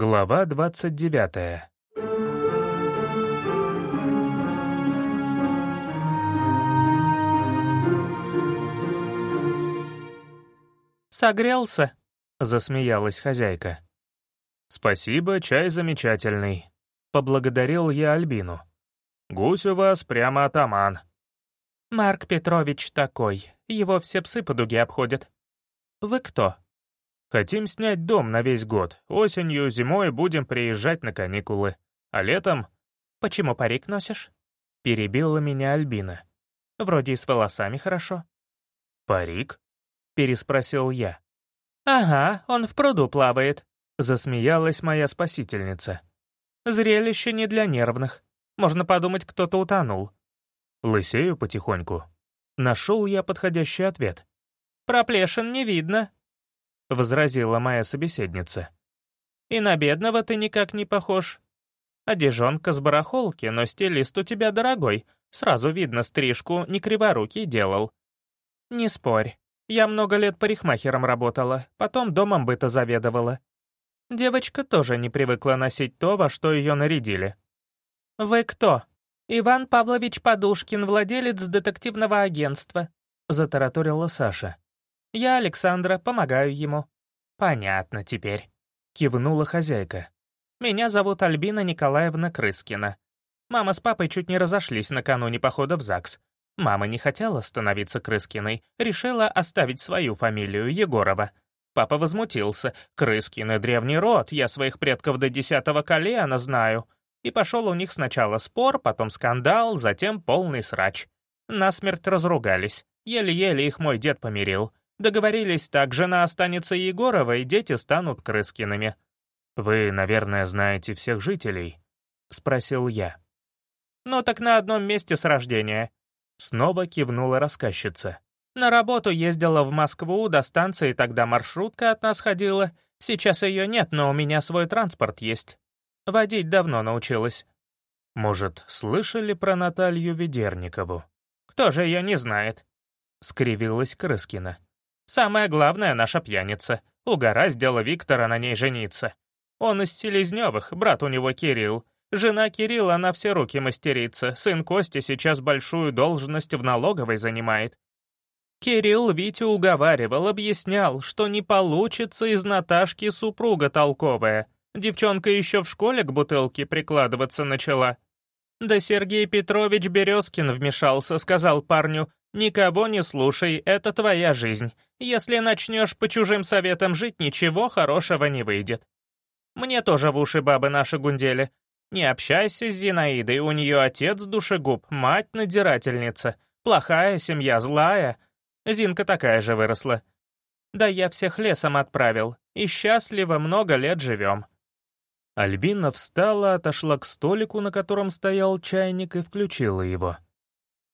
Глава двадцать девятая. «Согрелся?» — засмеялась хозяйка. «Спасибо, чай замечательный», — поблагодарил я Альбину. «Гусь у вас прямо атаман». «Марк Петрович такой, его все псы по дуге обходят. Вы кто?» «Хотим снять дом на весь год. Осенью, зимой будем приезжать на каникулы. А летом...» «Почему парик носишь?» — перебила меня Альбина. «Вроде и с волосами хорошо». «Парик?» — переспросил я. «Ага, он в пруду плавает», — засмеялась моя спасительница. «Зрелище не для нервных. Можно подумать, кто-то утонул». Лысею потихоньку. Нашел я подходящий ответ. «Проплешин не видно», — возразила моя собеседница. «И на бедного ты никак не похож. Одежонка с барахолки, но стилист у тебя дорогой. Сразу видно, стрижку не криворукий делал». «Не спорь. Я много лет парикмахером работала, потом домом быта заведовала. Девочка тоже не привыкла носить то, во что ее нарядили». «Вы кто?» «Иван Павлович Подушкин, владелец детективного агентства», — затараторила Саша. «Я Александра, помогаю ему». «Понятно теперь», — кивнула хозяйка. «Меня зовут Альбина Николаевна Крыскина. Мама с папой чуть не разошлись накануне похода в ЗАГС. Мама не хотела становиться Крыскиной, решила оставить свою фамилию Егорова. Папа возмутился. «Крыскины — древний род, я своих предков до десятого колена знаю». И пошел у них сначала спор, потом скандал, затем полный срач. Насмерть разругались. Еле-еле их мой дед помирил. Договорились так, жена останется Егоровой, дети станут Крыскиными. «Вы, наверное, знаете всех жителей?» — спросил я. «Ну так на одном месте с рождения». Снова кивнула рассказчица. «На работу ездила в Москву, до станции тогда маршрутка от нас ходила. Сейчас ее нет, но у меня свой транспорт есть. Водить давно научилась. Может, слышали про Наталью Ведерникову? Кто же ее не знает? Скривилась Крыскина. Самое главное — наша пьяница. Угораздило Виктора на ней жениться. Он из Селезневых, брат у него Кирилл. Жена Кирилла на все руки мастерица, сын Кости сейчас большую должность в налоговой занимает. Кирилл Витю уговаривал, объяснял, что не получится из Наташки супруга толковая — Девчонка еще в школе к бутылке прикладываться начала. Да Сергей Петрович Березкин вмешался, сказал парню, «Никого не слушай, это твоя жизнь. Если начнешь по чужим советам жить, ничего хорошего не выйдет». Мне тоже в уши бабы наши гундели. Не общайся с Зинаидой, у нее отец душегуб, мать надзирательница. Плохая семья, злая. Зинка такая же выросла. Да я всех лесом отправил, и счастливо много лет живем. Альбина встала, отошла к столику, на котором стоял чайник, и включила его.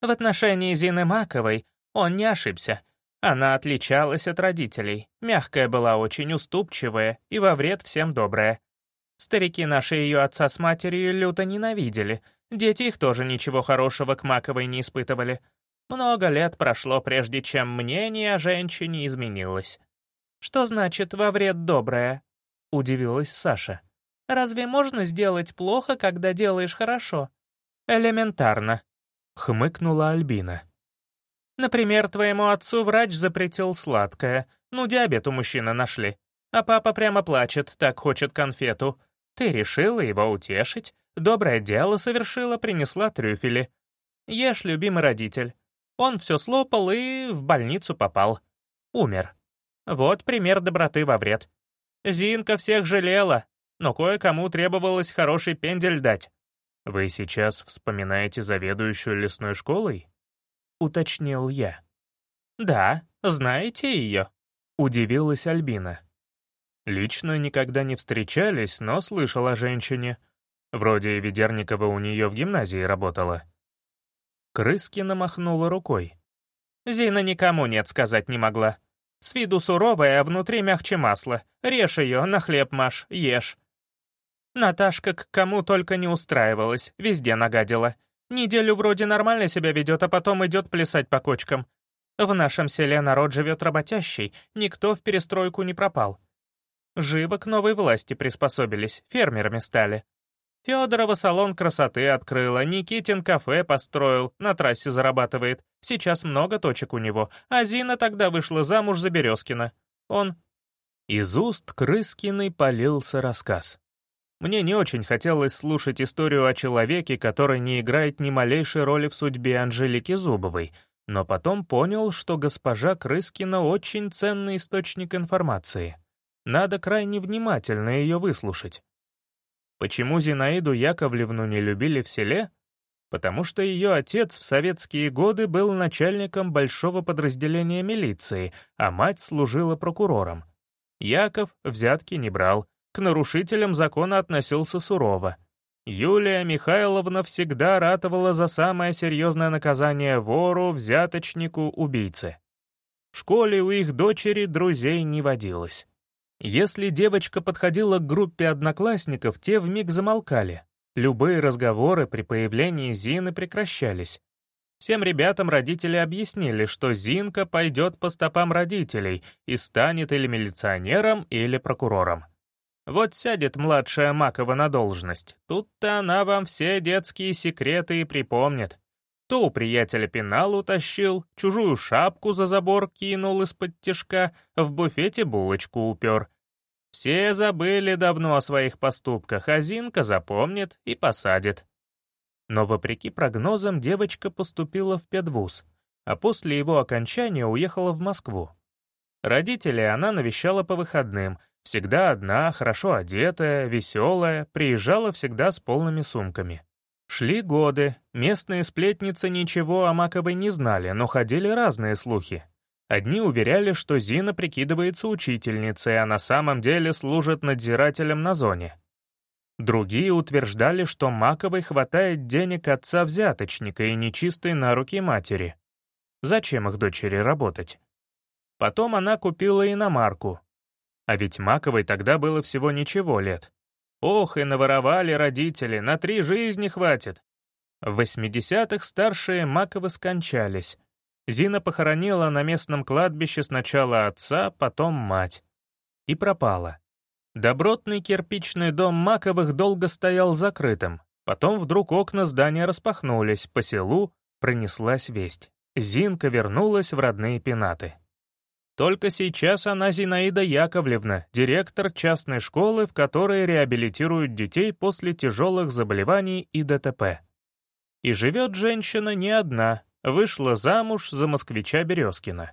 В отношении Зины Маковой он не ошибся. Она отличалась от родителей, мягкая была, очень уступчивая и во вред всем добрая. Старики наши ее отца с матерью люто ненавидели, дети их тоже ничего хорошего к Маковой не испытывали. Много лет прошло, прежде чем мнение о женщине изменилось. «Что значит «во вред добрая»?» — удивилась Саша. Разве можно сделать плохо, когда делаешь хорошо? Элементарно, хмыкнула Альбина. Например, твоему отцу врач запретил сладкое. Ну, диабет у мужчины нашли. А папа прямо плачет, так хочет конфету. Ты решила его утешить. Доброе дело совершила, принесла трюфели. Ешь, любимый родитель. Он все слопал и в больницу попал. Умер. Вот пример доброты во вред. Зинка всех жалела, но кое-кому требовалось хороший пендель дать. «Вы сейчас вспоминаете заведующую лесной школой?» — уточнил я. «Да, знаете ее?» — удивилась Альбина. «Лично никогда не встречались, но слышал о женщине. Вроде Ведерникова у нее в гимназии работала». Крыскина махнула рукой. «Зина никому нет сказать не могла. С виду суровая, а внутри мягче масла. Режь ее, на хлеб маш, ешь. Наташка к кому только не устраивалась, везде нагадила. Неделю вроде нормально себя ведет, а потом идет плясать по кочкам. В нашем селе народ живет работящий, никто в перестройку не пропал. Живо к новой власти приспособились, фермерами стали. Федорова салон красоты открыла, Никитин кафе построил, на трассе зарабатывает. Сейчас много точек у него, а Зина тогда вышла замуж за Березкина. Он... Из уст Крыскиной полился рассказ. Мне не очень хотелось слушать историю о человеке, который не играет ни малейшей роли в судьбе Анжелики Зубовой, но потом понял, что госпожа Крыскина очень ценный источник информации. Надо крайне внимательно ее выслушать. Почему Зинаиду Яковлевну не любили в селе? Потому что ее отец в советские годы был начальником большого подразделения милиции, а мать служила прокурором. Яков взятки не брал, к нарушителям закона относился сурово. Юлия Михайловна всегда ратовала за самое серьезное наказание вору, взяточнику, убийце. В школе у их дочери друзей не водилось. Если девочка подходила к группе одноклассников, те вмиг замолкали. Любые разговоры при появлении Зины прекращались. Всем ребятам родители объяснили, что Зинка пойдет по стопам родителей и станет или милиционером, или прокурором. Вот сядет младшая Макова на должность, тут-то она вам все детские секреты и припомнит. То у приятеля пенал утащил, чужую шапку за забор кинул из-под тишка, в буфете булочку упер. Все забыли давно о своих поступках, а Зинка запомнит и посадит. Но вопреки прогнозам девочка поступила в педвуз, а после его окончания уехала в Москву. Родителей она навещала по выходным, всегда одна, хорошо одетая, веселая, приезжала всегда с полными сумками. Шли годы, местные сплетницы ничего о Маковой не знали, но ходили разные слухи. Одни уверяли, что Зина прикидывается учительницей, а на самом деле служит надзирателем на зоне. Другие утверждали, что Маковой хватает денег отца-взяточника и нечистой на руки матери. Зачем их дочери работать? Потом она купила иномарку. А ведь Маковой тогда было всего ничего лет. Ох, и наворовали родители, на три жизни хватит. В 80-х старшие Маковы скончались. Зина похоронила на местном кладбище сначала отца, потом мать. И пропала. Добротный кирпичный дом Маковых долго стоял закрытым. Потом вдруг окна здания распахнулись, по селу пронеслась весть. Зинка вернулась в родные пенаты. Только сейчас она Зинаида Яковлевна, директор частной школы, в которой реабилитируют детей после тяжелых заболеваний и ДТП. И живет женщина не одна, вышла замуж за москвича Березкина.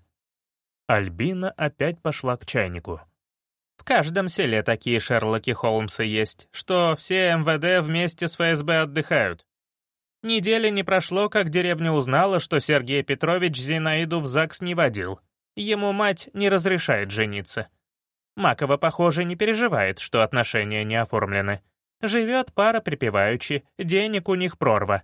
Альбина опять пошла к чайнику. В каждом селе такие Шерлоки Холмсы есть, что все МВД вместе с ФСБ отдыхают. Недели не прошло, как деревня узнала, что Сергей Петрович Зинаиду в ЗАГС не водил — Ему мать не разрешает жениться. Макова, похоже, не переживает, что отношения не оформлены. Живет пара припеваючи, денег у них прорва.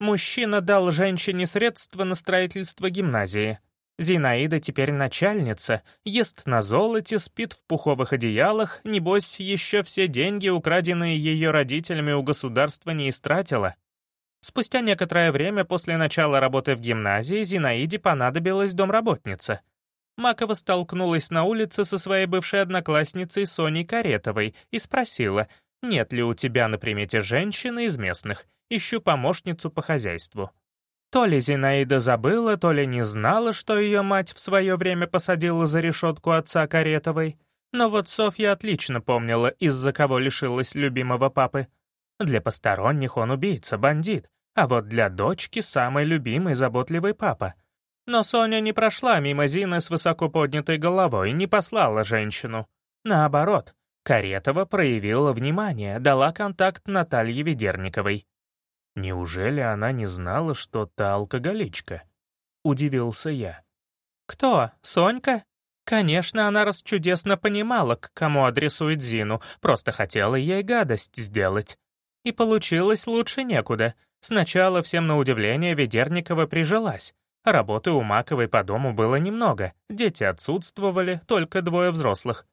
Мужчина дал женщине средства на строительство гимназии. Зинаида теперь начальница, ест на золоте, спит в пуховых одеялах, небось, еще все деньги, украденные ее родителями у государства, не истратила. Спустя некоторое время после начала работы в гимназии Зинаиде понадобилась домработница. Макова столкнулась на улице со своей бывшей одноклассницей Соней Каретовой и спросила, нет ли у тебя на примете женщины из местных, ищу помощницу по хозяйству. То ли Зинаида забыла, то ли не знала, что ее мать в свое время посадила за решетку отца Каретовой, но вот Софья отлично помнила, из-за кого лишилась любимого папы. Для посторонних он убийца, бандит, а вот для дочки самый любимый заботливый папа. Но Соня не прошла мимо Зины с высоко поднятой головой, не послала женщину. Наоборот, Каретова проявила внимание, дала контакт Наталье Ведерниковой. Неужели она не знала, что та алкоголичка? Удивился я. Кто, Сонька? Конечно, она расчудесно понимала, к кому адресует Зину, просто хотела ей гадость сделать. И получилось лучше некуда — Сначала всем на удивление Ведерникова прижилась. Работы у Маковой по дому было немного, дети отсутствовали, только двое взрослых.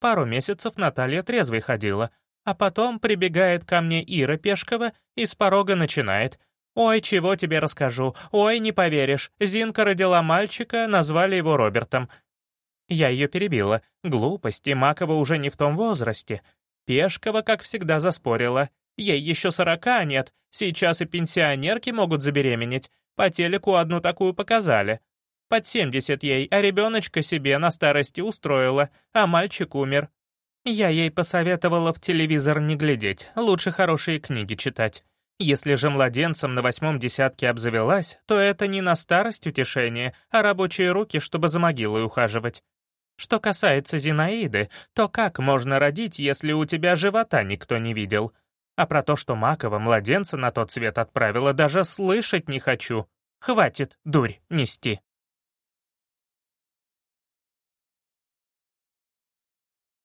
Пару месяцев Наталья трезвой ходила, а потом прибегает ко мне Ира Пешкова и с порога начинает. «Ой, чего тебе расскажу? Ой, не поверишь. Зинка родила мальчика, назвали его Робертом. Я ее перебила. Глупости, Макова уже не в том возрасте. Пешкова, как всегда, заспорила. Ей еще сорока нет, сейчас и пенсионерки могут забеременеть. По телеку одну такую показали. Под семьдесят ей, а ребеночка себе на старости устроила, а мальчик умер. Я ей посоветовала в телевизор не глядеть, лучше хорошие книги читать. Если же младенцем на восьмом десятке обзавелась, то это не на старость утешение, а рабочие руки, чтобы за могилой ухаживать. Что касается Зинаиды, то как можно родить, если у тебя живота никто не видел? А про то, что Макова младенца на тот свет отправила, даже слышать не хочу. Хватит, дурь, нести.